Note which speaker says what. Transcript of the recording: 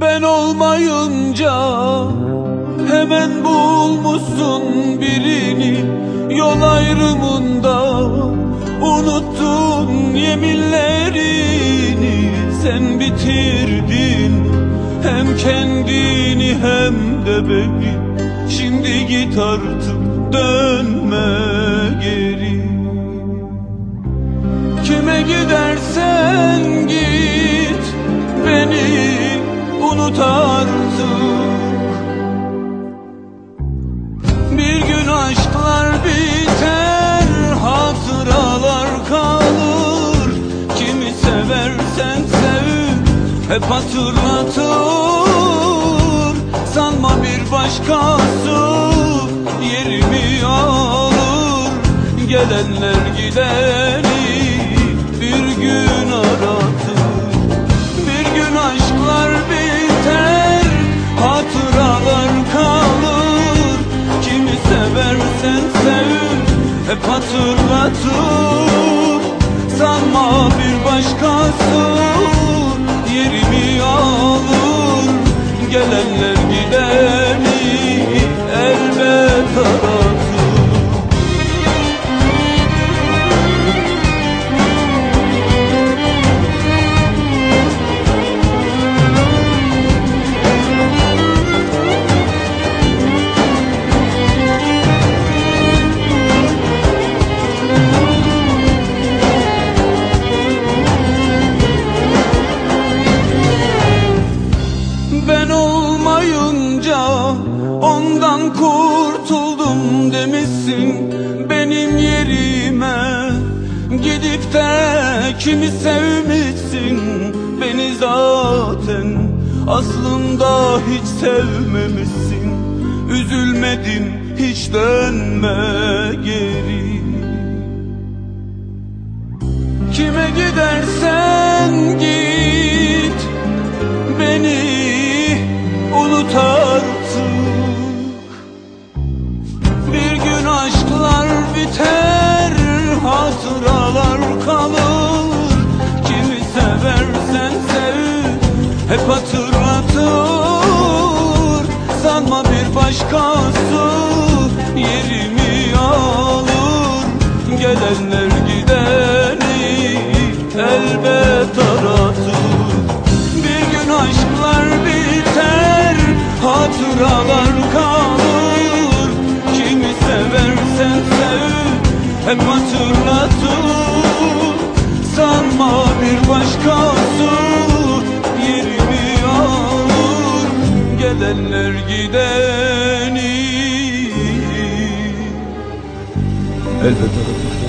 Speaker 1: Ben olmayınca hemen bulmuşsun birini. Yol ayrımında unuttun yeminlerini. Sen bitirdin hem kendini hem de beni. Şimdi git artık dönme unut artık Bir gün aşklar biter hatıralar kalır. Kimi seversen sev hep hatırlatır. Sanma bir başkası yerimi alır. Gelenler gideni hep hatırlatır Sanma bir başkası. Yerimi alır Gelenler gideni elbet aratır kurtuldum demişsin benim yerime. Gidip de kimi sevmişsin beni zaten aslında hiç sevmemişsin. Üzülmedim hiç dönme geri. Kime gidersen hep hatırlatır Sanma bir başkası yerimi alır Gelenler gideni.
Speaker 2: Elbet aratır